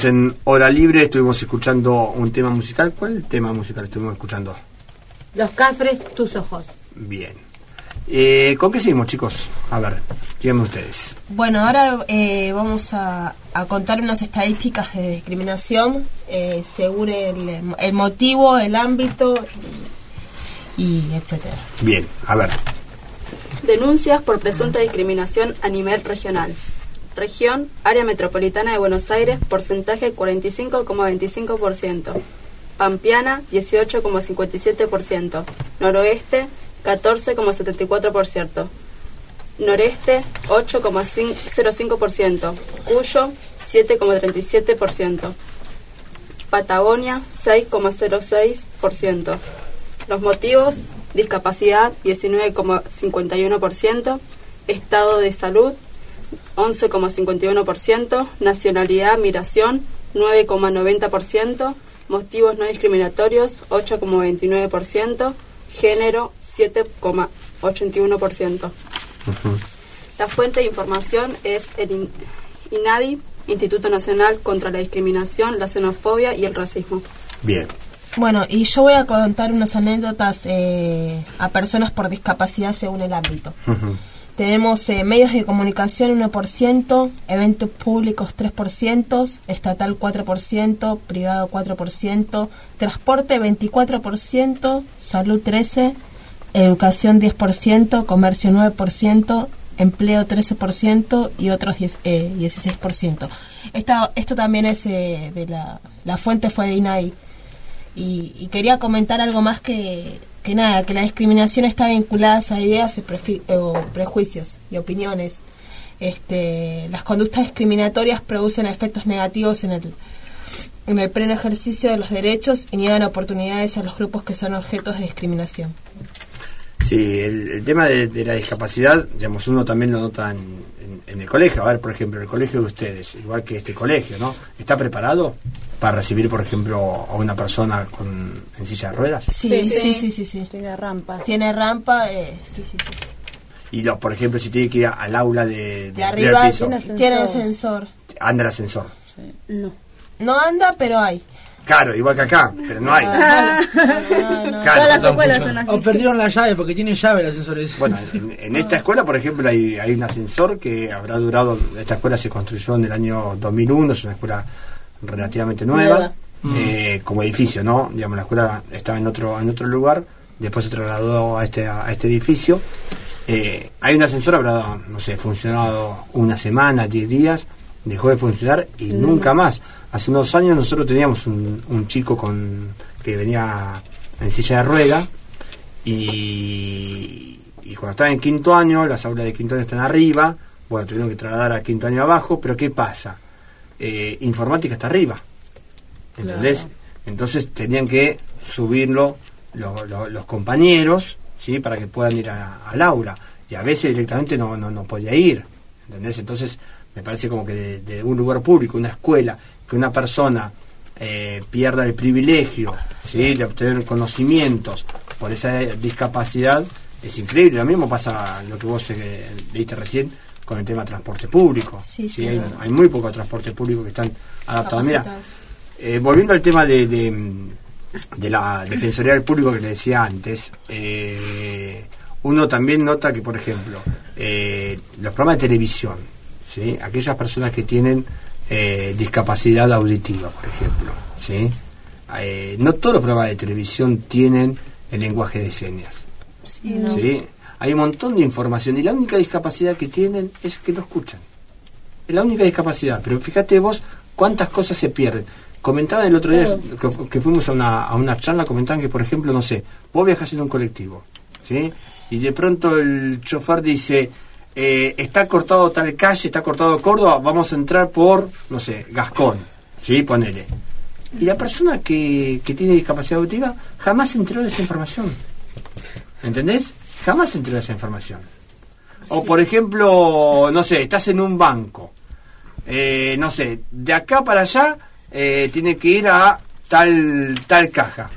En Hora Libre, estuvimos escuchando un tema musical. ¿Cuál tema musical estuvimos escuchando? Los cafres, tus ojos. Bien. Eh, ¿Con qué seguimos, chicos? A ver, díganme ustedes. Bueno, ahora eh, vamos a, a contar unas estadísticas de discriminación eh, según el, el motivo, el ámbito y, y etcétera. Bien, a ver. Denuncias por presunta discriminación a nivel regional. Región, área metropolitana de Buenos Aires, porcentaje 45,25%. Pampeana, 18,57%. Noroeste, 14,74%. Noreste, 8,05%. Cuyo, 7,37%. Patagonia, 6,06%. Los motivos, discapacidad, 19,51%. Estado de salud, 11,51%, nacionalidad, migración, 9,90%, motivos no discriminatorios, 8,29%, género, 7,81%. La fuente de información es el IN- INADI, Instituto Nacional contra la Discriminación, la Xenofobia y el Racismo. Bien. Bueno, y yo voy a contar unas anécdotas eh, a personas por discapacidad según el ámbito. Tenemos eh, medios de comunicación 1%, eventos públicos 3%, estatal 4%, privado 4%, transporte 24%, salud 13%, educación 10%, comercio 9%, empleo 13% y otros 10, eh, 16%. Esta, esto también es eh, de la, la fuente fue de INAI. Y, y quería comentar algo más que, que nada, que la discriminación está vinculada a ideas y o prejuicios y opiniones. Este, las conductas discriminatorias producen efectos negativos en el, en el pleno ejercicio de los derechos y niegan oportunidades a los grupos que son objetos de discriminación. Sí, el, tema de, de la discapacidad, digamos, uno también lo nota en, en- en el colegio. A ver, por ejemplo, el colegio de ustedes, igual que este colegio, ¿no? ¿Está preparado para recibir, por ejemplo, a una persona con, en silla de ruedas? Sí, sí, sí, sí. sí, Tiene rampa. Tiene rampa, eh, sí, sí, sí. Y, los, por ejemplo, si tiene que ir al aula de, De arriba piso, tiene ascensor. anda el ascensor. No. No anda, pero hay. Claro, igual que acá, pero no hay. Ah, no, no. Claro, Todas las no escuelas funciona. son así. O perdieron la llave porque tiene llave el ascensor ese. Bueno, en, en esta escuela, por ejemplo, hay, hay un ascensor que habrá durado, esta escuela se construyó en el año 2001, es una escuela relativamente nueva, Nueva. eh, como edificio, ¿no? Digamos, la escuela estaba en otro en otro lugar, después se trasladó a este, a este edificio. Eh, hay un ascensor, habrá, no sé, funcionado una semana, 10 días, dejó de funcionar y Mm. nunca más. Hace unos años nosotros teníamos un, un chico con que venía en silla de rueda y, y cuando estaba en quinto año, las aulas de quinto año están arriba, bueno, tuvieron que trasladar a quinto año abajo, pero ¿qué pasa? Eh, informática está arriba, ¿entendés? Claro. Entonces tenían que subirlo lo- lo- los compañeros, ¿sí? Para que puedan ir al aula. Y a veces directamente no, no, no podía ir, ¿entendés? Entonces me parece como que de, de un lugar público, una escuela, que una persona eh, pierda el privilegio ¿sí? de obtener conocimientos por esa discapacidad, es increíble. Lo mismo pasa lo que vos eh, leíste recién con el tema transporte público. Sí, sí, hay, hay muy poco transporte público que están adaptados. Mira, eh, volviendo al tema de, de, mm, de la Defensoría del Público que le decía antes, eh, uno también nota que, por ejemplo, eh, los programas de televisión, ¿sí? aquellas personas que tienen eh, discapacidad auditiva, por ejemplo, ¿sí? Eh, no todos los programas de televisión tienen el lenguaje de señas. Sí, no. ¿sí? Hay un montón de información y la única discapacidad que tienen es que no escuchan. Es la única discapacidad. Pero fíjate vos cuántas cosas se pierden. Comentaban el otro día que, que fuimos a una, a una charla, comentaban que, por ejemplo, no sé, vos viajas en un colectivo, ¿sí? Y de pronto el chofer dice, eh, está cortado tal calle, está cortado Córdoba, vamos a entrar por, no sé, Gascón, ¿sí? Ponele. Y la persona que, que tiene discapacidad auditiva jamás se enteró de esa información. ¿Entendés? Jamás de esa información. O por ejemplo, no sé, estás en un banco. Eh, no sé, de acá para allá eh, tiene que ir a tal, tal caja.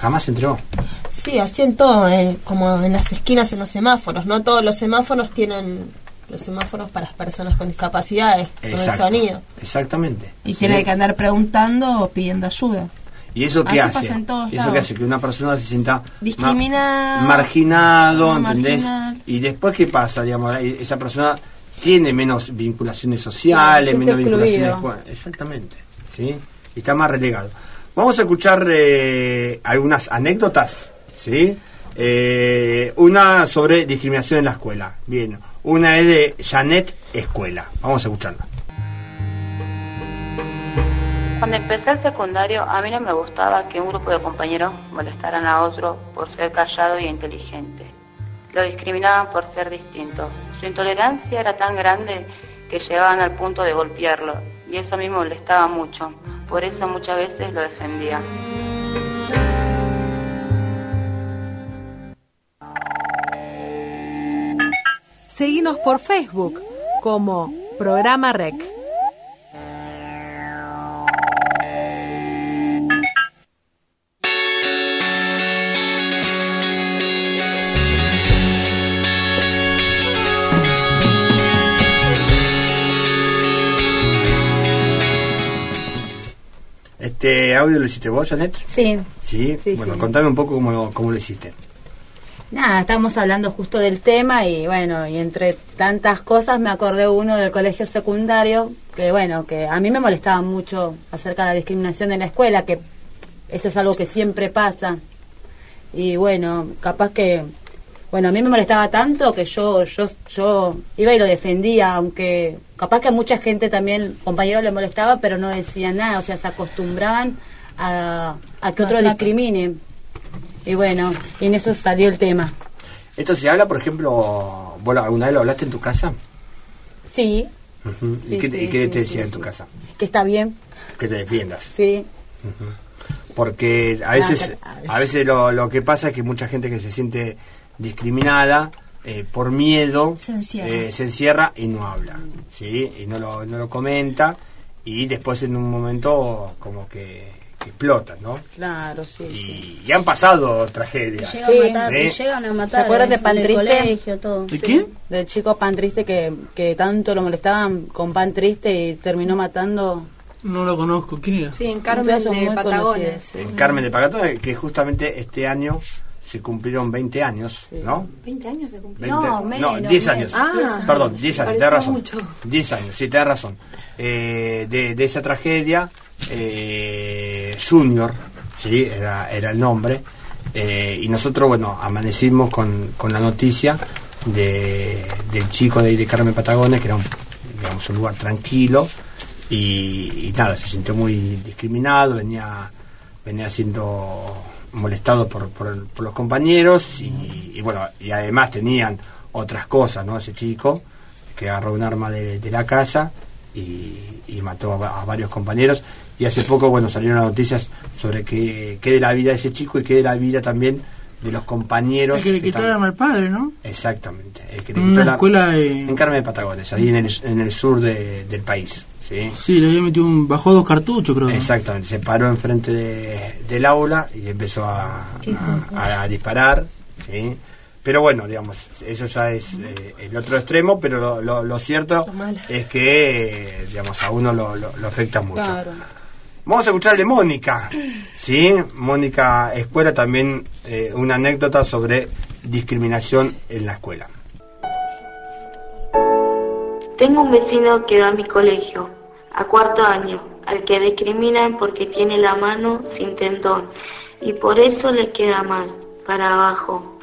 Jamás se enteró. Sí, así en todo, eh, como en las esquinas en los semáforos, no todos los semáforos tienen los semáforos para las personas con discapacidades, con el sonido. Exactamente. Y tiene que andar preguntando o pidiendo ayuda. ¿Y eso qué Así hace? pasa en todos ¿Y eso lados. qué hace? Que una persona se sienta ma- Discriminado. marginado, ¿entendés? marginal. Y después, ¿qué pasa? Digamos, esa persona tiene menos vinculaciones sociales, menos vinculaciones... exactamente, ¿sí? Y está más relegado. Vamos a escuchar eh, algunas anécdotas, ¿sí? Eh, una sobre discriminación en la escuela. Bien, una es de Janet Escuela. Vamos a escucharla. Cuando empecé el secundario, a mí no me gustaba que un grupo de compañeros molestaran a otro por ser callado y inteligente. Lo discriminaban por ser distinto. Su intolerancia era tan grande que llegaban al punto de golpearlo, y eso a mí me molestaba mucho. Por eso muchas veces lo defendía. Seguinos por Facebook como Programa Rec. ¿Este audio lo hiciste vos, Janet? Sí. Sí, Sí, bueno, sí. contame un poco cómo, cómo lo hiciste. Nada, estábamos hablando justo del tema y bueno, y entre tantas cosas me acordé uno del colegio secundario, que bueno, que a mí me molestaba mucho acerca de la discriminación en la escuela, que eso es algo que siempre pasa. Y bueno, capaz que, bueno, a mí me molestaba tanto que yo, yo, yo iba y lo defendía, aunque capaz que a mucha gente también, compañeros le molestaba, pero no decían nada, o sea, se acostumbraban a, a que otro discrimine. Y bueno, y en eso salió el tema. ¿Esto se habla, por ejemplo, vos alguna vez lo hablaste en tu casa? Sí. ¿Y Sí, qué, sí, y qué sí, te decía sí, en tu sí. casa? que está bien, Que te defiendas. sí. Porque a veces, a veces lo, lo que pasa es que mucha gente que se siente discriminada eh, por miedo Se encierra. eh, se encierra y no habla, ¿sí? Y no lo, no lo comenta y después en un momento como que, que explota, ¿no? Claro, sí. sí. Y, han pasado tragedias. Llegan Sí. a matar, llegan a ¿Se matar. acuerdan de Pan Triste? colegio, todo. ¿De Sí, quién? Del chico pan triste que, que tanto lo molestaban con pan triste y terminó matando. No lo conozco. ¿Quién era? Sí, en Carmen de Patagones. En Carmen de Pacatón, que justamente este año se cumplieron 20 años, ¿no? 20 años se cumplió. 20 No, menos, 10 menos. años. Ah, Perdón, 10 años, tenés razón. mucho. 10 años, sí, tenés razón. Eh, de, de esa tragedia, eh, Junior, sí, era, era el nombre. eh, y nosotros, bueno, amanecimos con, con la noticia de, del chico de, ahí de Carmen Patagones, que era un, digamos, un lugar tranquilo. Y, y nada, se sintió muy discriminado, venía, venía siendo molestado por, por, por los compañeros y, y bueno, y además tenían otras cosas, ¿no? Ese chico que agarró un arma de, de la casa y, y mató a, a varios compañeros. Y hace poco, bueno, salieron las noticias sobre que, que de la vida de ese chico y que de la vida también de los compañeros. El que le quitó el arma al padre, ¿no? Exactamente. El que le quitó la- escuela de- En Carmen de Patagones, ahí en el, en el sur de- del país. ¿Sí? Sí, le había metido un. Bajó dos cartuchos, creo. Exactamente, se paró enfrente de- del aula y empezó a, a- a disparar. ¿sí? pero bueno, digamos, eso ya es eh, el otro extremo, pero lo, lo- lo cierto es que, eh, digamos, a uno lo, lo- lo afecta mucho. Vamos a escucharle Mónica, ¿sí? Mónica Escuela también eh, una anécdota sobre discriminación en la escuela. Tengo un vecino que va a mi colegio, a cuarto año, al que discriminan porque tiene la mano sin tendón y por eso le queda mal, para abajo.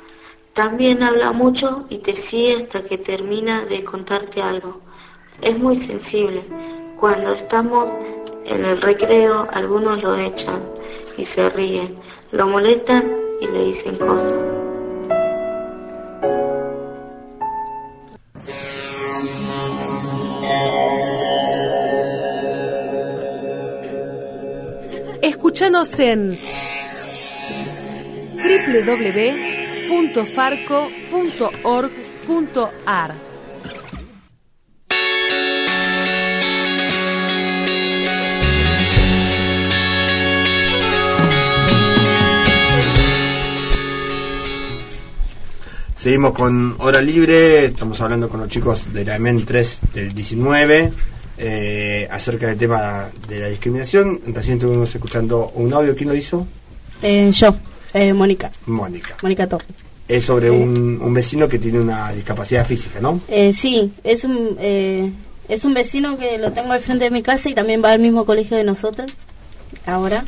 También habla mucho y te sigue hasta que termina de contarte algo. Es muy sensible. Cuando estamos en el recreo, algunos lo echan y se ríen, lo molestan y le dicen cosas. Escúchanos en www.farco.org.ar. Seguimos con Hora Libre, estamos hablando con los chicos de la EMEN 3 del 19 eh, acerca del tema de la discriminación. Recién estuvimos escuchando un audio, ¿quién lo hizo? Eh, yo, eh, Mónica, Mónica. Mónica Torres. Es sobre un, un vecino que tiene una discapacidad física, ¿no? Eh, sí, es un, eh, es un vecino que lo tengo al frente de mi casa y también va al mismo colegio de nosotros, ahora.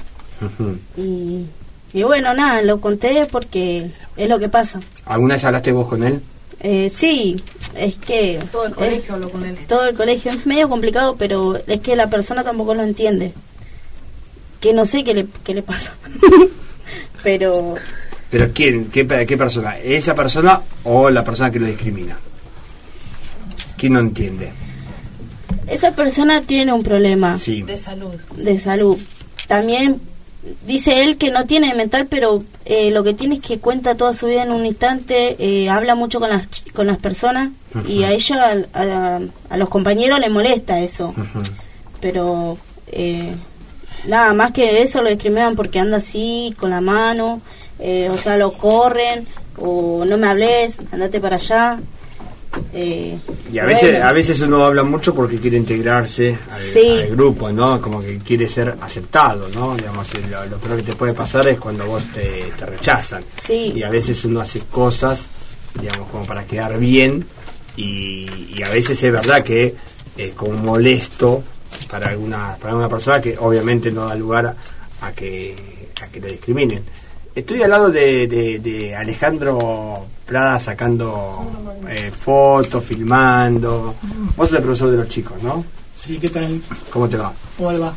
Y, y bueno, nada, lo conté porque es lo que pasa. ¿Alguna vez hablaste vos con él? Eh, sí, es que... Todo el colegio habló con él. Todo el colegio es medio complicado, pero es que la persona tampoco lo entiende. Que no sé qué le, qué le pasa. pero ¿Pero quién? ¿Qué, qué persona? ¿Esa persona o la persona que lo discrimina? ¿Quién no entiende? esa persona tiene un problema Sí. De salud. de salud. También dice él que no tiene mental, pero eh, lo que tiene es que cuenta toda su vida en un instante, eh, habla mucho con las, con las personas y a ella, a los compañeros le molesta eso. Pero eh, nada más que eso lo discriminan porque anda así, con la mano, eh, o sea, lo corren, o no me hables, andate para allá. Eh, Y a veces, bueno. a veces uno habla mucho porque quiere integrarse al, Sí. al grupo, ¿no? Como que quiere ser aceptado, ¿no? Digamos, lo, lo peor que te puede pasar es cuando vos te, te rechazan. Sí. Y a veces uno hace cosas, digamos, como para quedar bien y, y a veces es verdad que es como molesto para alguna, para alguna persona que obviamente no da lugar a que, a que lo discriminen. Estoy al lado de, de- de Alejandro Prada sacando eh, fotos, filmando. Vos sos el profesor de los chicos, ¿no? Sí, ¿qué tal? ¿Cómo te va? ¿Cómo le va?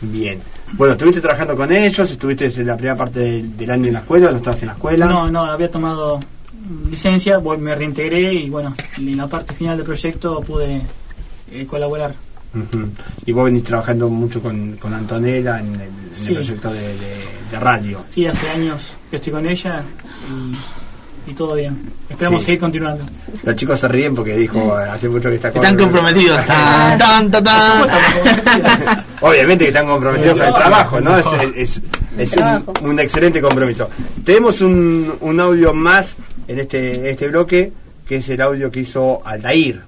Bien. Bueno, ¿estuviste trabajando con ellos? ¿Estuviste en la primera parte del, del año en la escuela no estabas en la escuela? No, no, había tomado licencia, me reintegré y bueno, en la parte final del proyecto pude eh, colaborar. Y vos venís trabajando mucho con, con Antonella en el, en el Sí. proyecto de, de- de radio. Sí, hace años que estoy con ella y, y todo bien. Esperamos Sí. seguir continuando. Los chicos se ríen porque dijo, hace mucho que está con Están comprometidos. Tan, tan, tan, tan. Obviamente que están comprometidos con el trabajo, ¿no? Es, es- es un, un excelente compromiso. Tenemos un, un audio más en este, este bloque, que es el audio que hizo Aldair,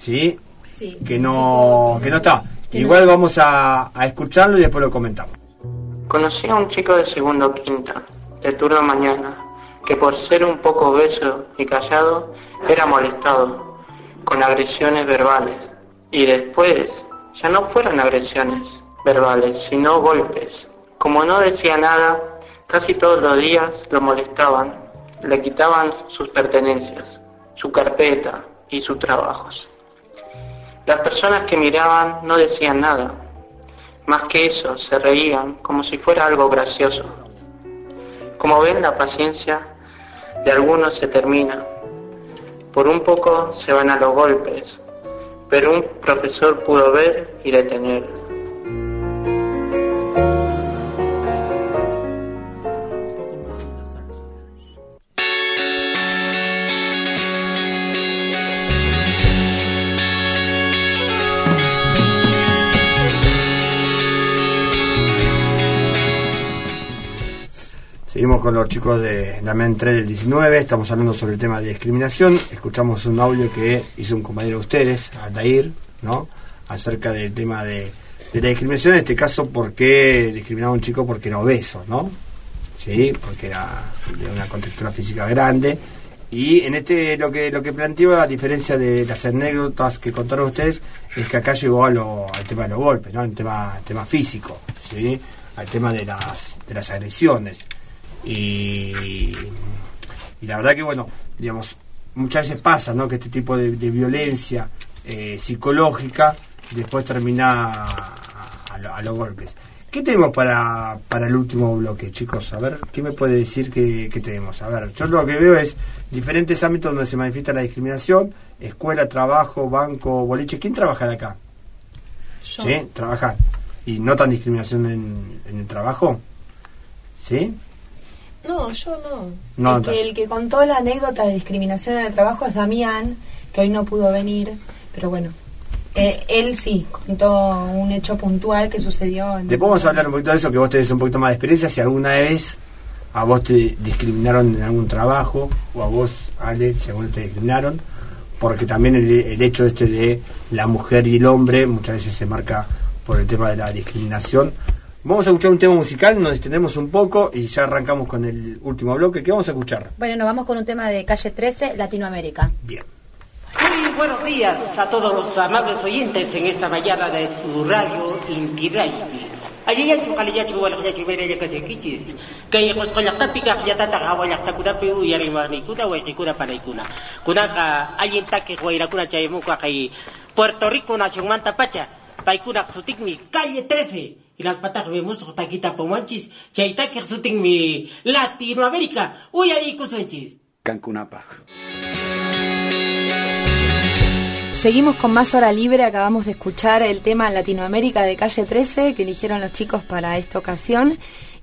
¿sí? Sí. Que no, que no está. Igual vamos a, a escucharlo y después lo comentamos. Conocí a un chico de segundo quinta, de turno mañana, que por ser un poco obeso y callado, era molestado, con agresiones verbales. Y después, ya no fueron agresiones verbales, sino golpes. Como no decía nada, casi todos los días lo molestaban, le quitaban sus pertenencias, su carpeta y sus trabajos. Las personas que miraban no decían nada, más que eso, se reían como si fuera algo gracioso. Como ven, la paciencia de algunos se termina. Por un poco se van a los golpes, pero un profesor pudo ver y detener. Con los chicos de la MEN 3 del 19, estamos hablando sobre el tema de discriminación. Escuchamos un audio que hizo un compañero de ustedes, Aldair, ¿no? Acerca del tema de, de la discriminación, en este caso, porque discriminaba a un chico porque era obeso, ¿no? Sí, porque era de una contextura física grande. Y en este lo que lo que planteó, a diferencia de las anécdotas que contaron ustedes, es que acá llegó a lo, al tema de los golpes, ¿no? Al tema, tema físico, ¿sí? Al tema de las, de las agresiones. Y, y la verdad que, bueno, digamos, muchas veces pasa, ¿no? Que este tipo de, de violencia eh, psicológica después termina a, a lo- a los golpes. ¿Qué tenemos para, para el último bloque, chicos? A ver, ¿qué me puede decir que, que tenemos? A ver, yo lo que veo es diferentes ámbitos donde se manifiesta la discriminación, escuela, trabajo, banco, boliche. ¿Quién trabaja de acá? Yo. ¿Sí? ¿Trabaja? ¿Y notan discriminación en, en el trabajo? ¿Sí? No, yo no. No el, que, el que contó la anécdota de discriminación en el trabajo es Damián, que hoy no pudo venir, pero bueno, eh, él sí contó un hecho puntual que sucedió. En Después vamos a hablar un poquito de eso, que vos tenés un poquito más de experiencia. Si alguna vez a vos te discriminaron en algún trabajo, o a vos, Ale, si alguna te discriminaron, porque también el, el hecho este de la mujer y el hombre muchas veces se marca por el tema de la discriminación. Vamos a escuchar un tema musical, nos extendemos un poco y ya arrancamos con el último bloque. ¿Qué vamos a escuchar? Bueno, nos vamos con un tema de calle 13, Latinoamérica. Muy buenos días a todos los amables oyentes en esta mañana de su radio Inti Radio. Allí ya chukali ya chuwal ya chumere ya kasi kichis. Kaya kos kolak tapika ya tata kawalak takuna piu ya rimani kuna wa kuna panay kuna. Kuna ka ayin take guaira kuna chay muka kay Puerto Rico na manta pacha. Pay kuna sutik mi calle 13. Y las patas vemos taquita pomanchis. Chay take sutik mi Latinoamérica. Uy ahí kusunchis. Cancunapa. Seguimos con más hora libre, acabamos de escuchar el tema Latinoamérica de calle 13 que eligieron los chicos para esta ocasión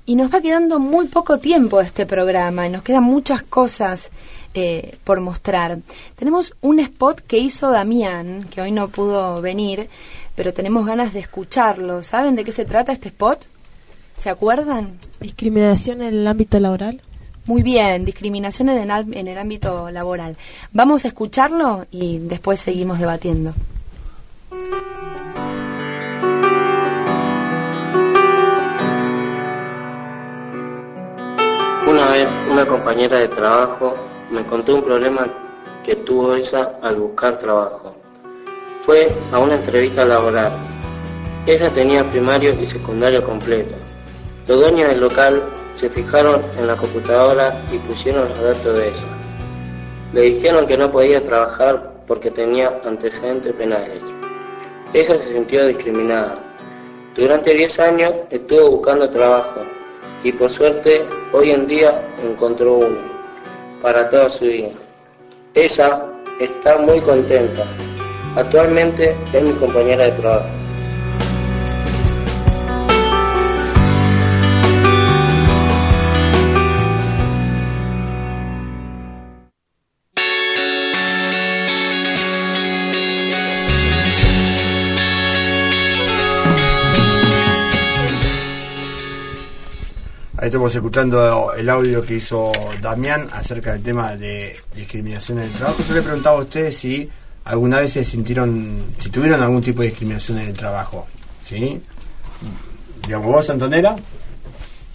y nos va quedando muy poco tiempo este programa y nos quedan muchas cosas eh, por mostrar. Tenemos un spot que hizo Damián, que hoy no pudo venir, pero tenemos ganas de escucharlo. ¿Saben de qué se trata este spot? ¿Se acuerdan? Discriminación en el ámbito laboral. Muy bien, discriminación en el, al- en el ámbito laboral. Vamos a escucharlo y después seguimos debatiendo. Una vez una compañera de trabajo me contó un problema que tuvo ella al buscar trabajo. Fue a una entrevista laboral. Ella tenía primario y secundario completo. Los dueños del local se fijaron en la computadora y pusieron los datos de ella. Le dijeron que no podía trabajar porque tenía antecedentes penales. Ella se sintió discriminada. Durante 10 años estuvo buscando trabajo y por suerte hoy en día encontró uno para toda su vida. Ella está muy contenta. Actualmente es mi compañera de trabajo. Ahí estamos escuchando el audio que hizo Damián acerca del tema de discriminación en el trabajo. Yo le preguntaba a ustedes si alguna vez se sintieron, si tuvieron algún tipo de discriminación en el trabajo. ¿Sí? Digamos, vos, Antonella.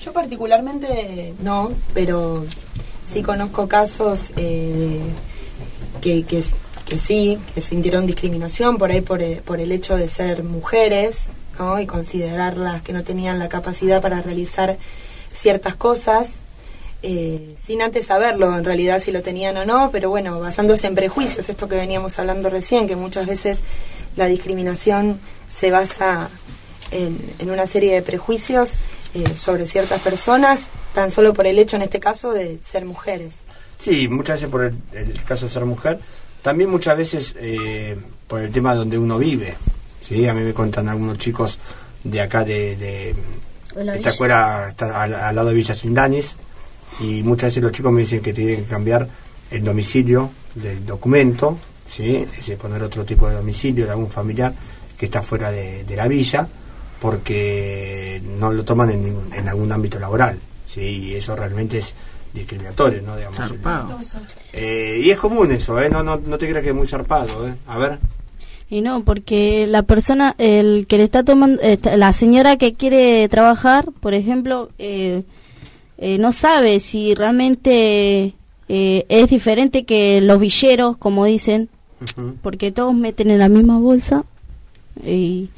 Yo particularmente no, pero sí conozco casos eh, que, que, sí, que sintieron discriminación por ahí por, por el hecho de ser mujeres ¿no? y considerarlas que no tenían la capacidad para realizar ciertas cosas. Eh, sin antes saberlo en realidad si lo tenían o no, pero bueno, basándose en prejuicios, esto que veníamos hablando recién, que muchas veces la discriminación se basa en, en una serie de prejuicios eh, sobre ciertas personas, tan solo por el hecho en este caso de ser mujeres. Sí, muchas veces por el, el caso de ser mujer. También muchas veces eh, por el tema donde uno vive. ¿sí? A mí me cuentan algunos chicos de acá de... esta escuela está al, al lado de Villa Sindanis y muchas veces los chicos me dicen que tienen que cambiar el domicilio del documento, ¿sí? es poner otro tipo de domicilio de algún familiar que está fuera de, de la villa porque no lo toman en, ningún- en algún ámbito laboral. ¿sí? Y eso realmente es discriminatorio, ¿no? Digamos, Zarpado. Eh, y es común eso, ¿eh? No, no, no te creas que es muy zarpado, ¿eh? A ver. Y no, porque la persona, el que le está tomando, esta- la señora que quiere trabajar, por ejemplo, eh, eh, no sabe si realmente eh, es diferente que los villeros, como dicen, porque todos meten en la misma bolsa y,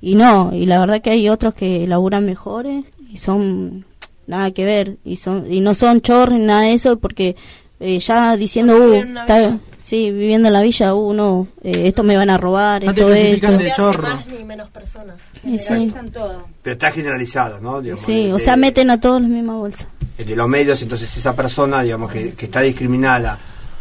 y no, y la verdad que hay otros que laburan mejores y son nada que ver y son y no son chorros ni nada de eso porque eh, ya diciendo uh, está- sí viviendo en la villa uh, no eh, esto me van a robar No te esto esto de te chorro. hace más ni menos persona. Y sí. Generalizan todo. Pero está generalizado, ¿no? Digamos, sí de- o sea meten a todos en la misma bolsa de los medios, entonces esa persona, digamos, que, que está discriminada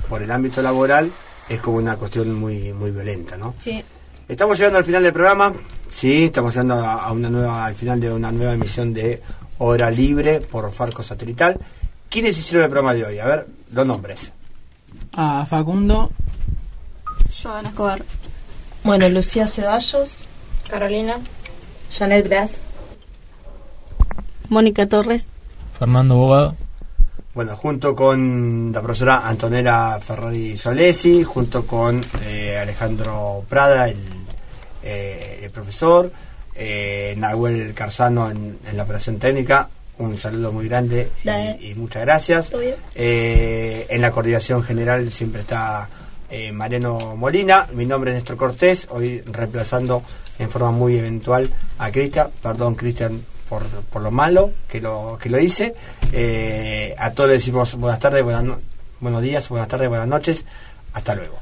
por el ámbito laboral, es como una cuestión muy muy violenta, ¿no? Sí. Estamos llegando al final del programa, sí, estamos llegando a, a una nueva, al final de una nueva emisión de Hora Libre por Farco Satelital. ¿Quiénes hicieron el programa de hoy? A ver, los nombres. A Facundo, Joana Escobar. Bueno, Lucía Ceballos. Carolina. Janet Blas. Mónica Torres Fernando Bogado. Bueno, junto con la profesora Antonella Ferrari Solesi, junto con eh, Alejandro Prada, el, eh, el profesor, eh, Nahuel Carzano en, en la operación técnica, un saludo muy grande y, y muchas gracias. Eh, en la coordinación general siempre está eh, Mariano Molina, mi nombre es Néstor Cortés, hoy reemplazando en forma muy eventual a Cristian, perdón Cristian por, por lo malo que lo que lo hice. Eh, a todos les decimos buenas tardes, buenas no- buenos días, buenas tardes, buenas noches. Hasta luego.